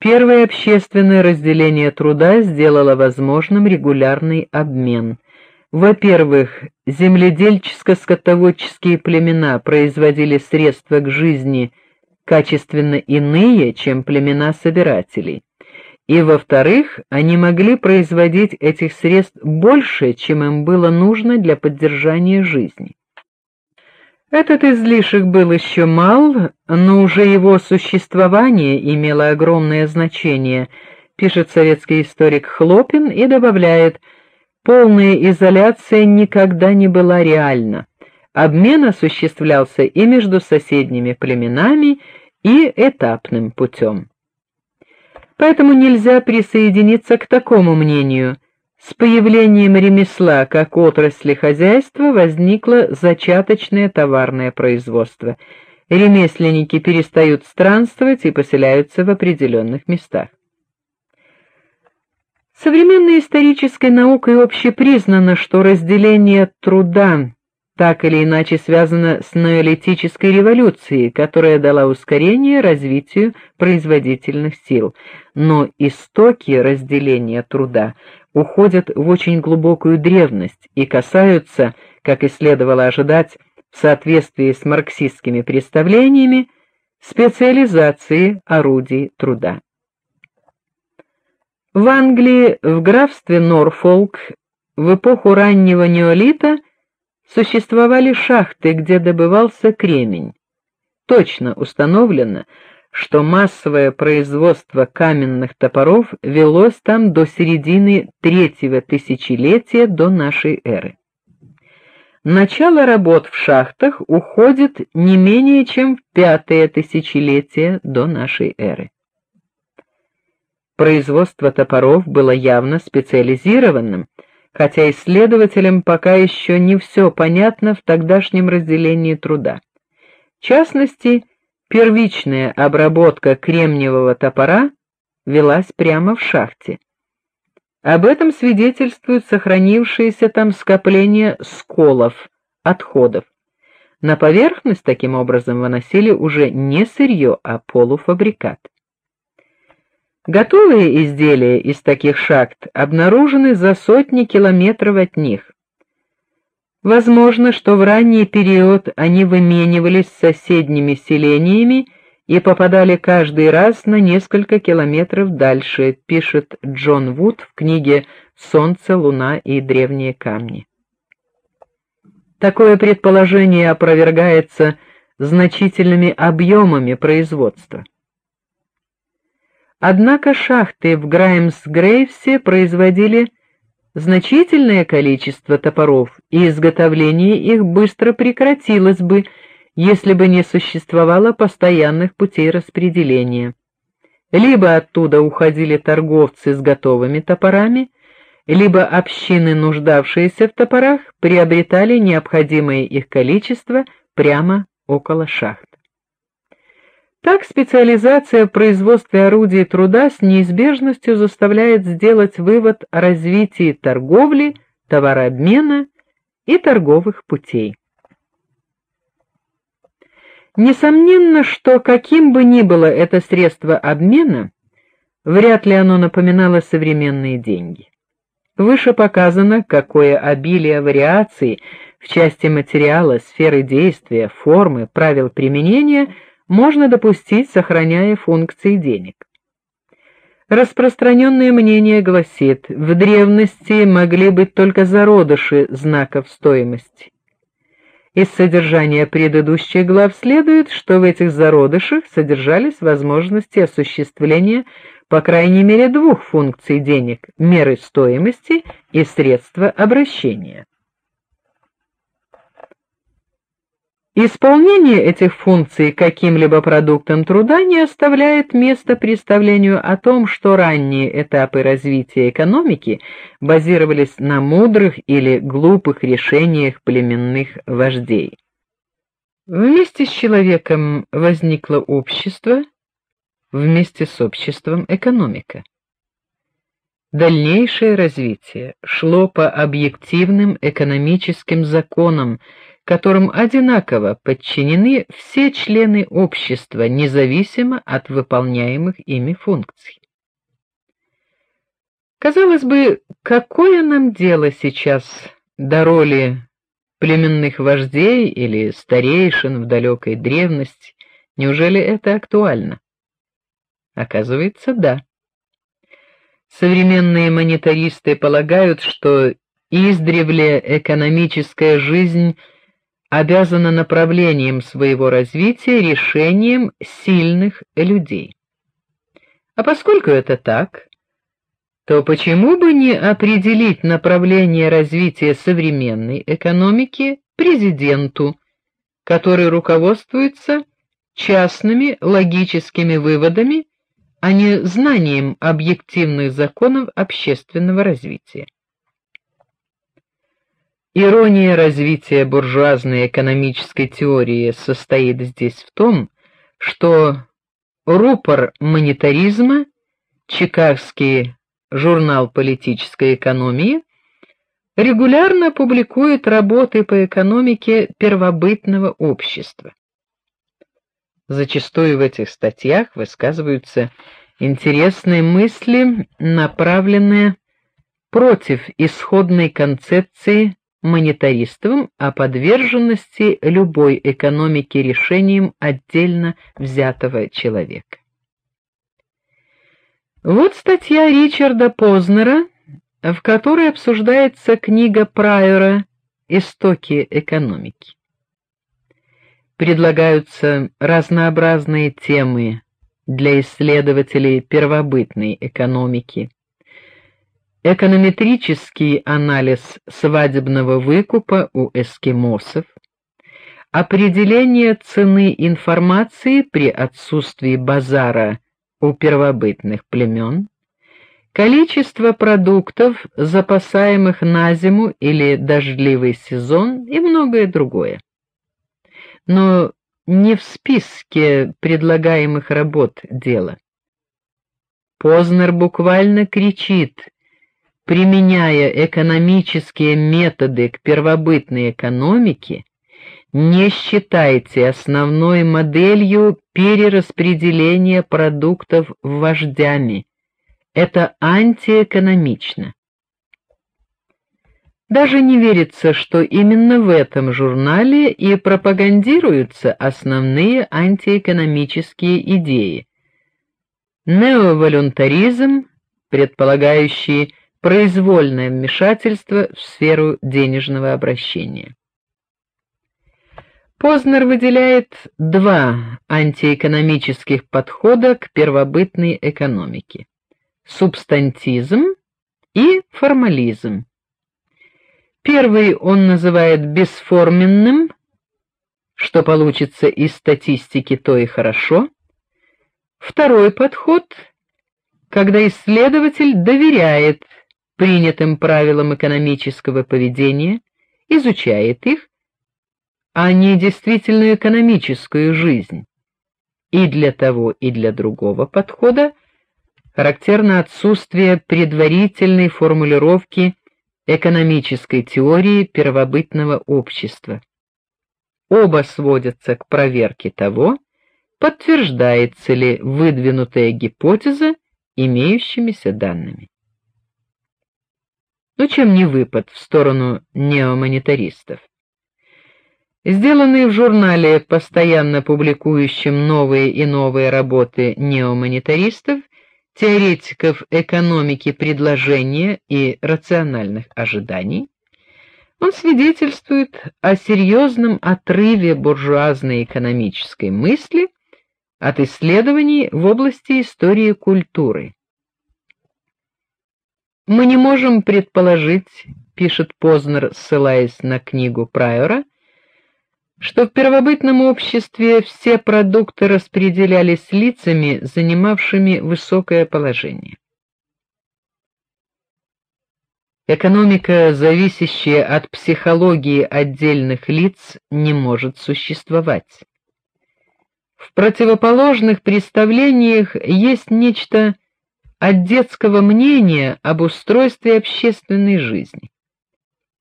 Первое общественное разделение труда сделало возможным регулярный обмен. Во-первых, земледельческо-скотоводческие племена производили средства к жизни качественно иные, чем племена собирателей. И во-вторых, они могли производить этих средств больше, чем им было нужно для поддержания жизни. Этот излишек был еще мал, но уже его существование имело огромное значение, пишет советский историк Хлопин и добавляет: полная изоляция никогда не была реальна. Обмен осуществлялся и между соседними племенами, и этапным путем. Поэтому нельзя присоединиться к такому мнению. С появлением ремесла как отрасли хозяйства возникло зачаточное товарное производство. Ремесленники перестают странствовать и поселяются в определенных местах. Современной исторической наукой общепризнано, что разделение труда так или иначе связано с неолитической революцией, которая дала ускорение развитию производительных сил. Но истоки разделения труда уходят в очень глубокую древность и касаются, как и следовало ожидать, в соответствии с марксистскими представлениями, специализации орудий труда. В Англии, в графстве Норфолк, в эпоху раннего неолита существовали шахты, где добывался кремень. Точно установлено, что массовое производство каменных топоров велось там до середины третьего тысячелетия до нашей эры. Начало работ в шахтах уходит не менее чем в пятое тысячелетие до нашей эры. Производство топоров было явно специализированным, хотя исследователям пока еще не все понятно в тогдашнем разделении труда. В частности, первичная обработка кремниевого топора велась прямо в шахте. Об этом свидетельствуют сохранившиеся там скопления сколов, отходов. На поверхность таким образом выносили уже не сырье, а полуфабрикат. Готовые изделия из таких шахт обнаружены за сотни километров от них. Возможно, что в ранний период они выменивались с соседними селениями и попадали каждый раз на несколько километров дальше, пишет Джон Вуд в книге Солнце, луна и древние камни. Такое предположение опровергается значительными объемами производства. Однако шахты в Граймс-Грейвсе производили значительное количество топоров, и изготовление их быстро прекратилось бы, если бы не существовало постоянных путей распределения. Либо оттуда уходили торговцы с готовыми топорами, либо общины, нуждавшиеся в топорах, приобретали необходимое их количество прямо около шахт. Так специализация в производстве орудий труда с неизбежностью заставляет сделать вывод о развитии торговли, товарообмена и торговых путей. Несомненно, что каким бы ни было это средство обмена, вряд ли оно напоминало современные деньги. Выше показано, какое обилие вариаций в части материала, сферы действия, формы, правил применения – можно допустить, сохраняя функции денег. Распространенное мнение гласит, в древности могли быть только зародыши знаков стоимости. Из содержания предыдущих глав следует, что в этих зародышах содержались возможности осуществления по крайней мере двух функций денег: меры стоимости и средства обращения. Исполнение этих функций каким-либо продуктом труда не оставляет места представлению о том, что ранние этапы развития экономики базировались на мудрых или глупых решениях племенных вождей. Вместе с человеком возникло общество, вместе с обществом экономика. Дальнейшее развитие шло по объективным экономическим законам, которым одинаково подчинены все члены общества, независимо от выполняемых ими функций. Казалось бы, какое нам дело сейчас до роли племенных вождей или старейшин в далекой древности? Неужели это актуально? Оказывается, да. Современные монетаристы полагают, что издревле экономическая жизнь обязана направлением своего развития решением сильных людей. А поскольку это так, то почему бы не определить направление развития современной экономики президенту, который руководствуется частными логическими выводами, а не знанием объективных законов общественного развития? Ирония развития буржуазной экономической теории состоит здесь в том, что рупор монетаризма, чикагский журнал политической экономии, регулярно публикует работы по экономике первобытного общества. Зачастую в этих статьях высказываются интересные мысли, направленные против исходной концепции монетаристов о подверженности любой экономике решениям отдельно взятого человека. Вот статья Ричарда Познера, в которой обсуждается книга Прайора Истоки экономики. Предлагаются разнообразные темы для исследователей первобытной экономики. Эконометрический анализ свадебного выкупа у эскимосов, определение цены информации при отсутствии базара у первобытных племен, количество продуктов, запасаемых на зиму или дождливый сезон и многое другое. Но не в списке предлагаемых работ дело. Познер буквально кричит, применяя экономические методы к первобытной экономике, не считайте основной моделью перераспределение продуктов вождями. Это антиэкономично. Даже не верится, что именно в этом журнале и пропагандируются основные антиэкономические идеи. Неоволюнтаризм, предполагающий произвольное вмешательство в сферу денежного обращения. Познер выделяет два антиэкономических подхода к первобытной экономике: субстантизм и формализм. Первый он называет бесформенным, что получится из статистики, то и хорошо. Второй подход, когда исследователь доверяет принятым правилам экономического поведения, изучает их а не действительную экономическую жизнь. И для того, и для другого подхода характерно отсутствие предварительной формулировки экономической теории первобытного общества. Оба сводятся к проверке того, подтверждается ли выдвинутая гипотеза имеющимися данными. Но чем не выпад в сторону неомонетаристов? Сделанные в журнале, постоянно публикующем новые и новые работы неомонетаристов, теоретиков экономики предложения и рациональных ожиданий, он свидетельствует о серьезном отрыве буржуазной экономической мысли от исследований в области истории культуры. Мы не можем предположить, пишет Познер, ссылаясь на книгу Прайора, что в первобытном обществе все продукты распределялись лицами, занимавшими высокое положение. Экономика, зависящая от психологии отдельных лиц, не может существовать. В противоположных представлениях есть нечто от детского мнения об устройстве общественной жизни.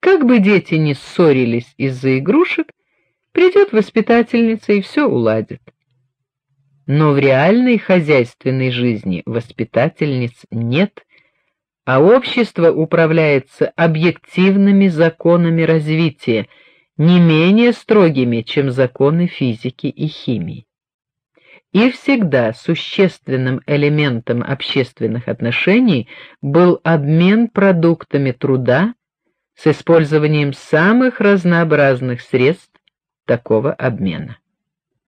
Как бы дети ни ссорились из-за игрушек, придет воспитательница и все уладит. Но в реальной хозяйственной жизни воспитательниц нет, а общество управляется объективными законами развития, не менее строгими, чем законы физики и химии. И всегда существенным элементом общественных отношений был обмен продуктами труда с использованием самых разнообразных средств такого обмена.